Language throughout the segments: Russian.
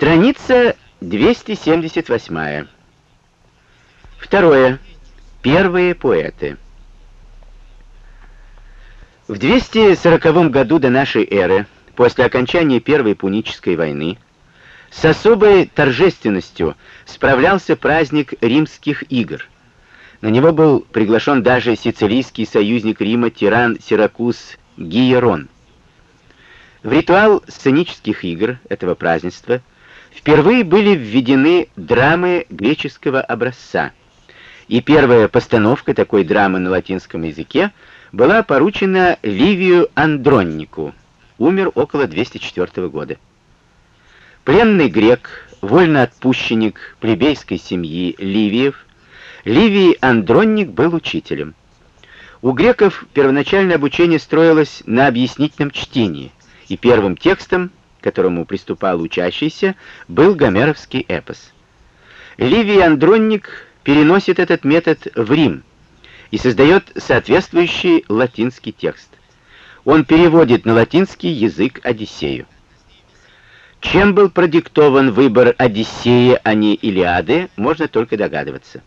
Страница 278. Второе. Первые поэты. В 240 году до нашей эры, после окончания Первой Пунической войны, с особой торжественностью справлялся праздник Римских игр. На него был приглашен даже сицилийский союзник Рима тиран Сиракуз Гиерон. В ритуал сценических игр этого празднества впервые были введены драмы греческого образца, и первая постановка такой драмы на латинском языке была поручена Ливию Андроннику, умер около 204 года. Пленный грек, вольноотпущенник плебейской семьи Ливиев, Ливий Андронник был учителем. У греков первоначальное обучение строилось на объяснительном чтении, и первым текстом, которому приступал учащийся, был гомеровский эпос. Ливий Андронник переносит этот метод в Рим и создает соответствующий латинский текст. Он переводит на латинский язык Одиссею. Чем был продиктован выбор Одиссея, а не Илиады, можно только догадываться.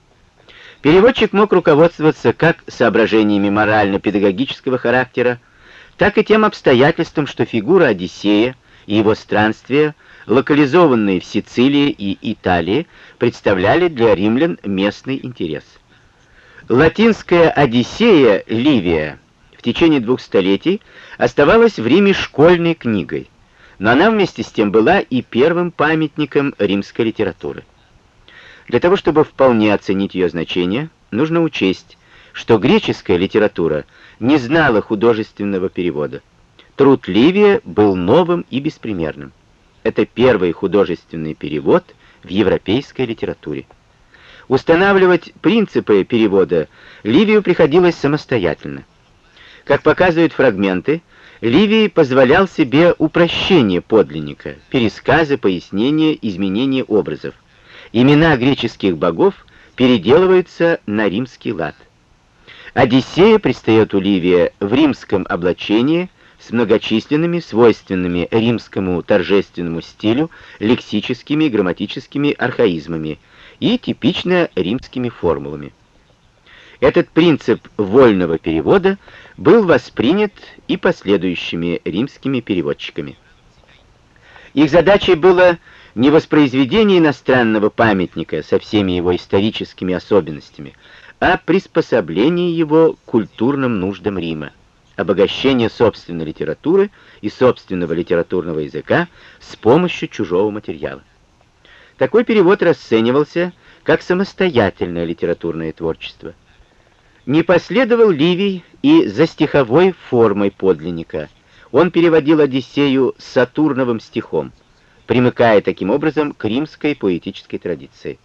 Переводчик мог руководствоваться как соображениями морально-педагогического характера, так и тем обстоятельством, что фигура Одиссея и его странствия, локализованные в Сицилии и Италии, представляли для римлян местный интерес. Латинская Одиссея Ливия в течение двух столетий оставалась в Риме школьной книгой, но она вместе с тем была и первым памятником римской литературы. Для того, чтобы вполне оценить ее значение, нужно учесть, что греческая литература не знала художественного перевода. Труд Ливия был новым и беспримерным. Это первый художественный перевод в европейской литературе. Устанавливать принципы перевода Ливию приходилось самостоятельно. Как показывают фрагменты, Ливий позволял себе упрощение подлинника, пересказы, пояснения, изменения образов. Имена греческих богов переделываются на римский лад. Одиссея предстает у Ливия в римском облачении с многочисленными, свойственными римскому торжественному стилю, лексическими и грамматическими архаизмами и типично римскими формулами. Этот принцип вольного перевода был воспринят и последующими римскими переводчиками. Их задачей было не воспроизведение иностранного памятника со всеми его историческими особенностями, а приспособление его к культурным нуждам Рима, обогащение собственной литературы и собственного литературного языка с помощью чужого материала. Такой перевод расценивался как самостоятельное литературное творчество. Не последовал Ливий и за стиховой формой подлинника. Он переводил Одиссею сатурновым стихом, примыкая таким образом к римской поэтической традиции.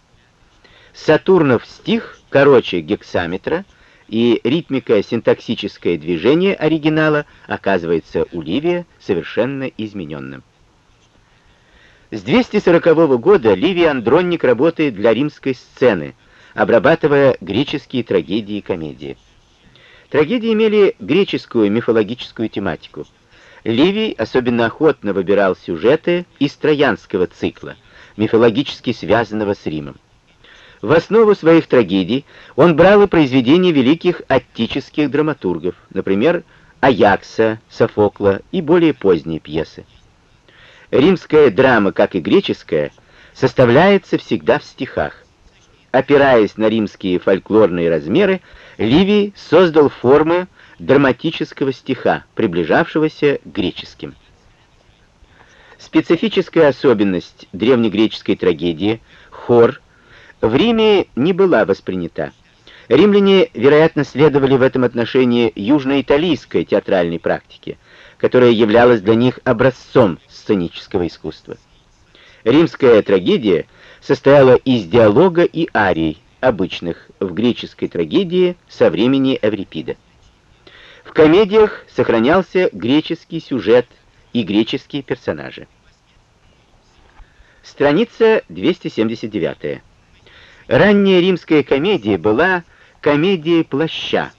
Сатурнов стих короче гексаметра, и ритмико-синтаксическое движение оригинала оказывается у Ливия совершенно измененным. С 240 года Ливий Андронник работает для римской сцены, обрабатывая греческие трагедии и комедии. Трагедии имели греческую мифологическую тематику. Ливий особенно охотно выбирал сюжеты из троянского цикла, мифологически связанного с Римом. В основу своих трагедий он брал и произведения великих аттических драматургов, например, Аякса, Софокла и более поздние пьесы. Римская драма, как и греческая, составляется всегда в стихах. Опираясь на римские фольклорные размеры, Ливий создал формы драматического стиха, приближавшегося к греческим. Специфическая особенность древнегреческой трагедии — хор — в Риме не была воспринята. Римляне, вероятно, следовали в этом отношении южноиталийской театральной практике, которая являлась для них образцом сценического искусства. Римская трагедия состояла из диалога и арий, обычных в греческой трагедии со времени Эврипида. В комедиях сохранялся греческий сюжет и греческие персонажи. Страница 279. Ранняя римская комедия была комедией плаща.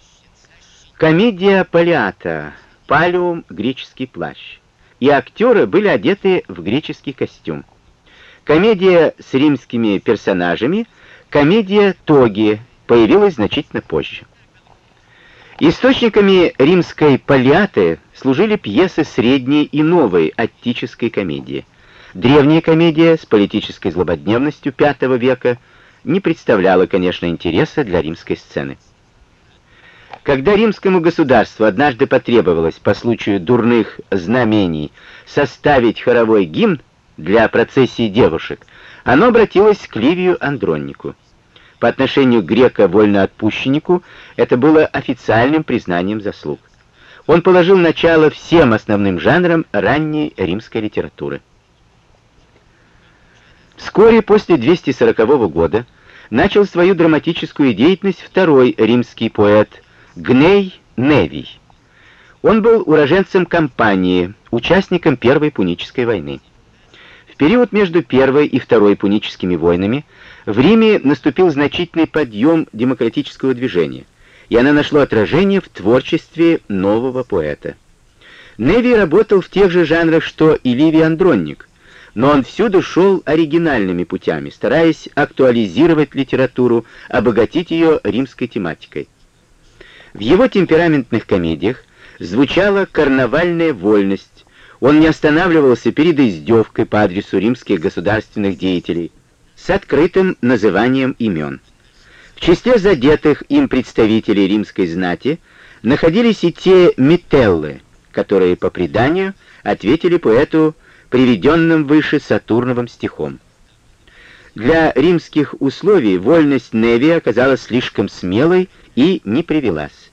Комедия палиата, палиум — греческий плащ. И актеры были одеты в греческий костюм. Комедия с римскими персонажами, комедия Тоги, появилась значительно позже. Источниками римской палиаты служили пьесы средней и новой аттической комедии. Древняя комедия с политической злободневностью V века не представляла, конечно, интереса для римской сцены. Когда римскому государству однажды потребовалось по случаю дурных знамений составить хоровой гимн для процессии девушек, оно обратилось к Ливию Андроннику. По отношению к греко-вольноотпущеннику это было официальным признанием заслуг. Он положил начало всем основным жанрам ранней римской литературы. Вскоре после 240 года начал свою драматическую деятельность второй римский поэт Гней Невий. Он был уроженцем Кампании, участником Первой Пунической войны. В период между Первой и Второй Пуническими войнами в Риме наступил значительный подъем демократического движения, и она нашло отражение в творчестве нового поэта. Неви работал в тех же жанрах, что и Ливий Андронник, но он всюду шел оригинальными путями, стараясь актуализировать литературу, обогатить ее римской тематикой. В его темпераментных комедиях звучала карнавальная вольность, он не останавливался перед издевкой по адресу римских государственных деятелей с открытым называнием имен. В числе задетых им представителей римской знати находились и те метеллы, которые, по преданию, ответили поэту приведенным выше Сатурновым стихом. Для римских условий вольность Неви оказалась слишком смелой и не привелась.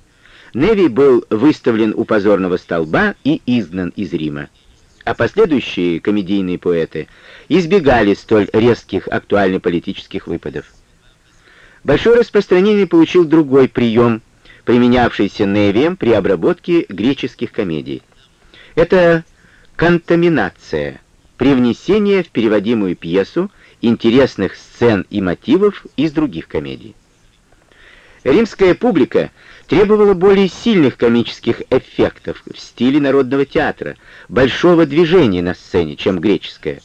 Неви был выставлен у позорного столба и изгнан из Рима, а последующие комедийные поэты избегали столь резких актуально-политических выпадов. Большое распространение получил другой прием, применявшийся Невием при обработке греческих комедий. Это контаминация, привнесение в переводимую пьесу интересных сцен и мотивов из других комедий. Римская публика требовала более сильных комических эффектов в стиле народного театра, большого движения на сцене, чем греческая.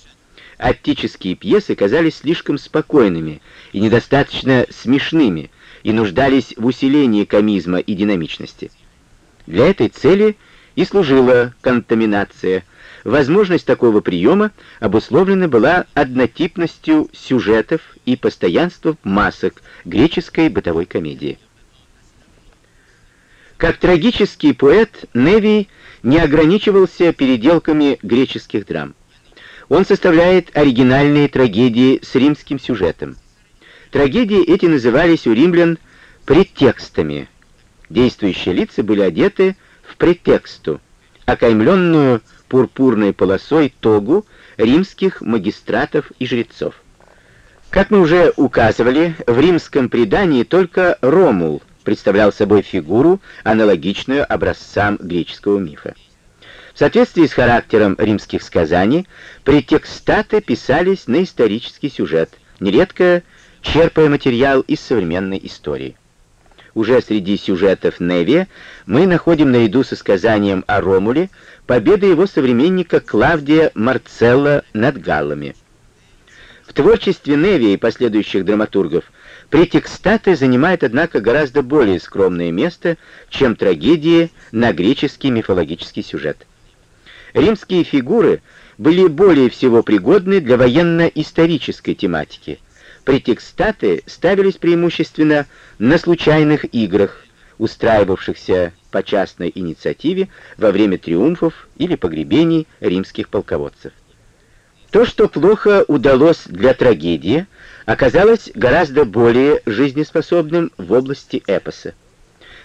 Аттические пьесы казались слишком спокойными и недостаточно смешными, и нуждались в усилении комизма и динамичности. Для этой цели и служила контаминация. Возможность такого приема обусловлена была однотипностью сюжетов и постоянством масок греческой бытовой комедии. Как трагический поэт, Невий не ограничивался переделками греческих драм. Он составляет оригинальные трагедии с римским сюжетом. Трагедии эти назывались у римлян претекстами. Действующие лица были одеты в претексту, окаймленную пурпурной полосой тогу римских магистратов и жрецов. Как мы уже указывали, в римском предании только Ромул представлял собой фигуру, аналогичную образцам греческого мифа. В соответствии с характером римских сказаний, претекстаты писались на исторический сюжет, нередко черпая материал из современной истории. Уже среди сюжетов Неве мы находим наряду со сказанием о Ромуле победы его современника Клавдия Марцелла над галлами. В творчестве Неви и последующих драматургов претекстаты занимают, однако, гораздо более скромное место, чем трагедии на греческий мифологический сюжет. Римские фигуры были более всего пригодны для военно-исторической тематики. Претекстаты ставились преимущественно на случайных играх, устраивавшихся по частной инициативе во время триумфов или погребений римских полководцев. То, что плохо удалось для трагедии, оказалось гораздо более жизнеспособным в области эпоса.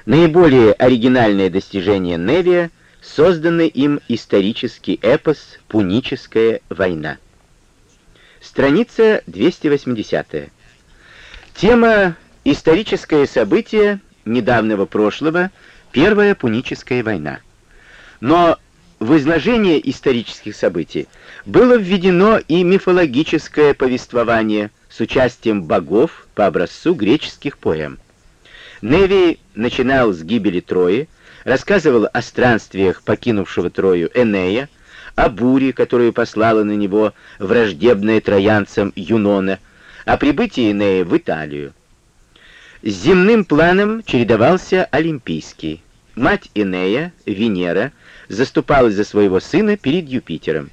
Наиболее оригинальное достижение Невия — созданный им исторический эпос «Пуническая война». Страница 280. Тема «Историческое событие недавнего прошлого Первая Пуническая война. Но в изложение исторических событий было введено и мифологическое повествование с участием богов по образцу греческих поэм. Неви начинал с гибели Трои, рассказывал о странствиях покинувшего Трою Энея, о буре, которую послала на него враждебная троянцам Юнона, о прибытии Энея в Италию. С земным планом чередовался Олимпийский. Мать Энея, Венера, заступалась за своего сына перед Юпитером.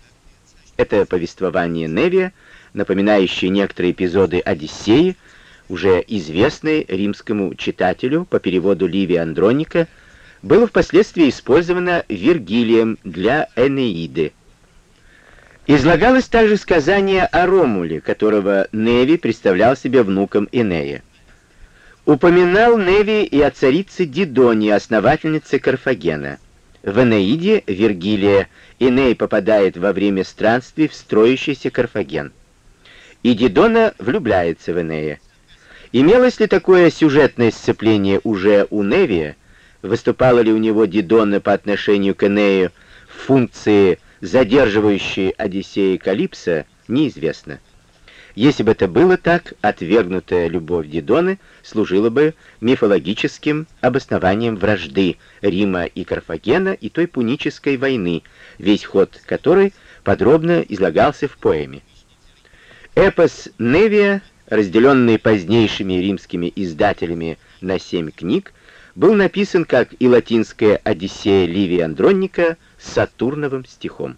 Это повествование Невия, напоминающее некоторые эпизоды Одиссеи, уже известный римскому читателю по переводу Ливия Андроника, было впоследствии использовано Вергилием для Энеиды. Излагалось также сказание о Ромуле, которого Неви представлял себе внуком Энея. Упоминал Неви и о царице Дидоне, основательнице Карфагена. В Энеиде Вергилия Эней попадает во время странствий в строящийся Карфаген. И Дидона влюбляется в Энея. Имелось ли такое сюжетное сцепление уже у Невия? Выступала ли у него Дидона по отношению к Энею в функции, задерживающей Одиссея Калипса, неизвестно. Если бы это было так, отвергнутая любовь Дидоны служила бы мифологическим обоснованием вражды Рима и Карфагена и той пунической войны, весь ход которой подробно излагался в поэме. Эпос Невия разделенный позднейшими римскими издателями на семь книг, был написан, как и латинская «Одиссея» Ливия Андронника, с Сатурновым стихом.